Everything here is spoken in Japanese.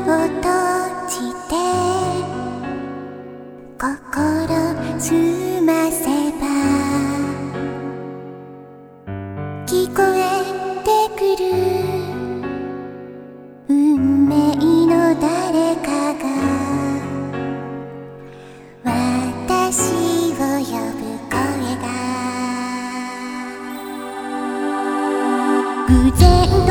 を閉じて心澄ませば聞こえてくる運命の誰かが私を呼ぶ声偶然